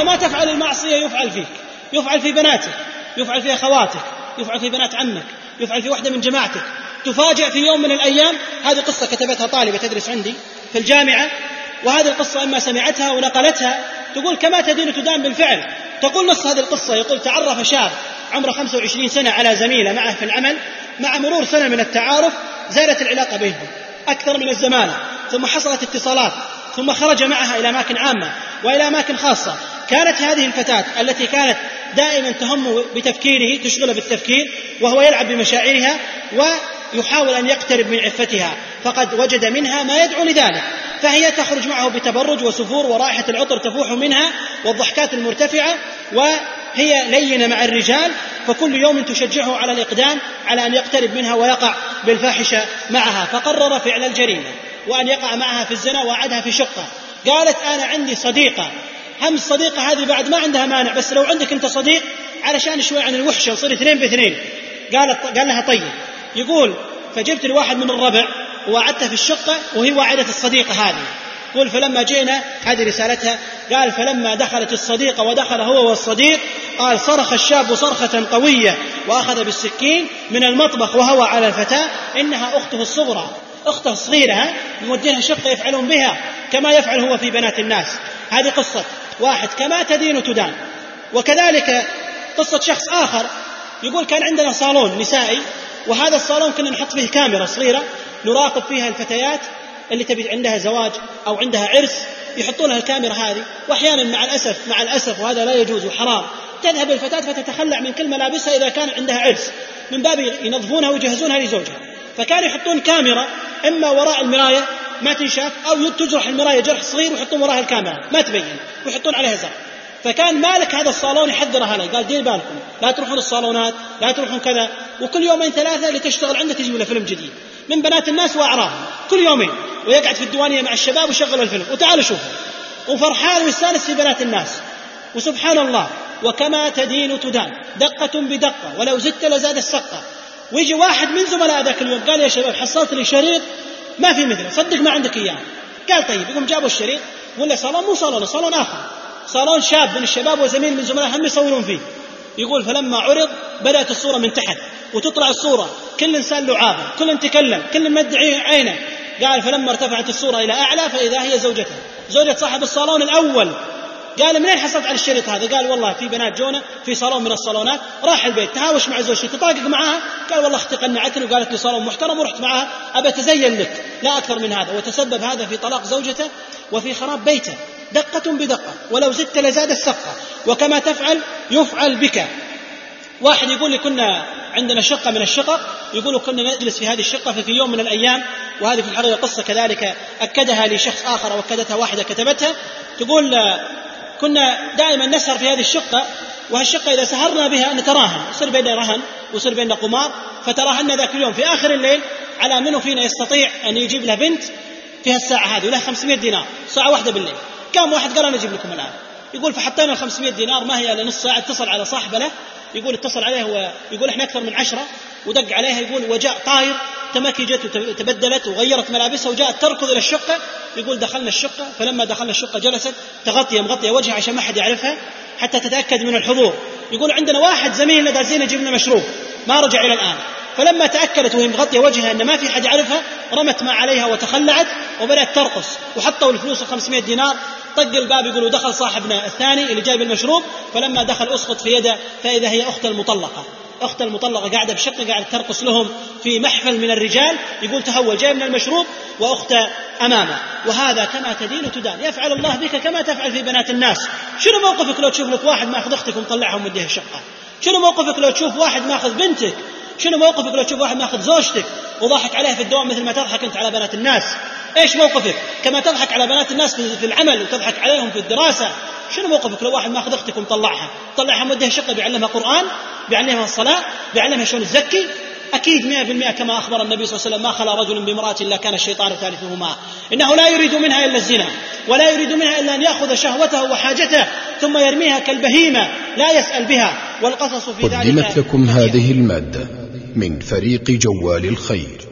كما تفعل المعصية يفعل فيك. يفعل في بناتك يفعل في أخواتك يفعل في بنات عمك يفعل في واحدة من جماعتك. تفاجأ في يوم من الأيام. هذه قصة كتبتها طالبة تدرس عندي في الجامعة. وهذه القصة إما سمعتها ونقلتها تقول كما تدين تدان بالفعل. تقول نص هذه القصة يقول تعرف شاب عمره 25 سنة على زميلة معه في العمل مع مرور سنة من التعارف زالت العلاقة بينهم أكثر من الزمالة ثم حصلت اتصالات ثم خرج معها إلى أماكن عامة وإلى أماكن خاصة. كانت هذه الفتاة التي كانت دائما تهم بتفكيره تشغله بالتفكير وهو يلعب بمشاعرها ويحاول أن يقترب من عفتها فقد وجد منها ما يدعو لذلك فهي تخرج معه بتبرج وسفور ورائحة العطر تفوح منها والضحكات المرتفعة وهي لينة مع الرجال فكل يوم تشجعه على الإقدام على أن يقترب منها ويقع بالفاحشة معها فقرر فعل الجريمة وأن يقع معها في الزنا وأعدها في شقة. قالت أنا عندي صديقة هم الصديقة هذه بعد ما عندها مانع بس لو عندك أنت صديق علشان شوي عن الوحشة وصير اثنين باثنين. قالت قال لها طيب. يقول فجبت الواحد من الربع ووعدته في الشقة وهي واعدة الصديقة هذه. يقول فلما جئنا هذه رسالتها قال فلما دخلت الصديقة ودخل هو والصديق قال صرخ الشاب صرخة قوية وأخذ بالسكين من المطبخ وهو على الفتاة إنها أخته الصغرى. أخته الصغيرة يودينها شقة يفعلون بها كما يفعل هو في بنات الناس. هذه قصة. واحد كما تدين تدان. وكذلك قصة شخص آخر يقول كان عندنا صالون نسائي وهذا الصالون كنا نحط فيه كاميرا صغيرة نراقب فيها الفتيات اللي تبي عندها زواج أو عندها عرس يحطون لها الكاميرا هذه وأحيانا مع الأسف مع الأسف وهذا لا يجوز وحرام. تذهب الفتاة فتتخلع من كل ملابسها إذا كان عندها عرس من باب ينظفونها ويجهزونها لزوجها. فكانوا يحطون كاميرا إما وراء المراية ما تنشاف أو تجرح المراية جرح صغير ويحطون وراها الكاميرا. ما تبين. ويحطون عليها زر. فكان مالك هذا الصالون يحذر أهله. قال دير بالكم. لا تروحون الصالونات لا تروحون كذا. وكل يومين ثلاثة اللي تشتغل عندك يجيب له فيلم جديد. من بنات الناس واعراهم كل يومين. ويقعد في الديوانية مع الشباب ويشغل الفيلم. وتعالوا شوفوا. وفرحان ويستانس في بنات الناس. وسبحان الله. وكما تدين تدان. دقة بدقة. ولو زدت لزاد السقة. ويجي واحد من زملاء ذاك اليوم. قال يا شباب حصلت لي شريط ما في مثله صدق ما عندك إياه. قال طيب يقوم جابوا الشريط ولا صالون مو صالون صالون آخر. صالون شاب من الشباب وزميل من زملاء هم يصورون فيه. يقول فلما عرض بدأت الصورة من تحت وتطلع الصورة كل إنسان له عابر كل تكلم كل مدعي عينه. قال فلما ارتفعت الصورة إلى أعلى فإذا هي زوجته. زوجة صاحب الصالون الأول. قال منين حصلت على الشريط هذا؟ قال والله في بنات جونا في صالون من الصالونات راح البيت تهاوش مع زوجتي تطاقق معها. قال والله أختي قنعتني وقالت لي صالون محترم ورحت معها أبى أتزين لك لا أكثر من هذا. وتسبب هذا في طلاق زوجته وفي خراب بيته دقة بدقة ولو زدت لزاد السقة وكما تفعل يفعل بك. واحد يقول لي كنا عندنا شقة من الشقق. يقول كنا نجلس في هذه الشقة ففي يوم من الأيام. وهذه في الحقيقة قصة كذلك أكدها لشخص آخر وأكدتها واحدة كتبتها. تقول كنا دائما نسهر في هذه الشقة وهالشقة إذا سهرنا بها نتراهن يصير بيننا رهن ويصير بيننا قمار فتراهنا ذاك اليوم في آخر الليل على منو فينا يستطيع أن يجيب له بنت في هالساعة هذه وله 500 دينار ساعة واحدة بالليل. قام واحد قال أنا أجيب لكم الآن؟ يقول فحطينا ال 500 دينار ما هي الا نص ساعة؟ اتصل على صاحبه له يقول اتصل عليه هو يقول إحنا أكثر من عشرة ودق عليها يقول وجاء طاير تمكي جت وتبدلت وغيرت ملابسها وجاءت تركض إلى الشقة يقول دخلنا الشقة فلما دخلنا الشقة جلست تغطيه مغطيه وجهها عشان ما حد يعرفها حتى تتأكد من الحضور. يقول عندنا واحد زميلنا دازين يجيب لنا مشروب ما رجع إلى الآن. فلما تأكدت وهي مغطية وجهها إن ما في حد يعرفها رمت ما عليها وتخلعت وبدأت ترقص. وحطوا الفلوس ال 500 دينار طق الباب يقول ودخل صاحبنا الثاني اللي جايب المشروب فلما دخل أسقط في يده فإذا هي اخت المطلقة. أخت المطلقة قاعدة بشقة قاعدة ترقص لهم في محفل من الرجال يقول تهول جاي من المشروب واخته أمامة. وهذا كما تدين تدان يفعل الله بك كما تفعل في بنات الناس. شنو موقفك لو تشوف لك واحد ماخذ أختك ومطلعها ومديها الشقة؟ شنو موقفك لو تشوف واحد ماخذ بنتك؟ شنو موقفك لو تشوف واحد ماخذ زوجتك وضاحك عليها في الدوام مثل ما تضحك أنت على بنات الناس؟ إيش موقفك؟ كما تضحك على بنات الناس في العمل وتضحك عليهم في الدراسة. شنو موقفك؟ لو واحد ماخذ أختك ومطلعها طلعها. موديها شقة بيعلمها قرآن بيعلمها الصلاة بيعلمها شلون تزكي؟ أكيد مئة بالمئة كما أخبر النبي صلى الله عليه وسلم ما خلا رجل بامرأة إلا كان الشيطان ثالثهما. إنه لا يريد منها إلا الزنا ولا يريد منها إلا أن يأخذ شهوته وحاجته ثم يرميها كالبهيمة لا يسأل بها. والقصص في ذلك قدمت لكم هذه المادة من فريق جوال الخير.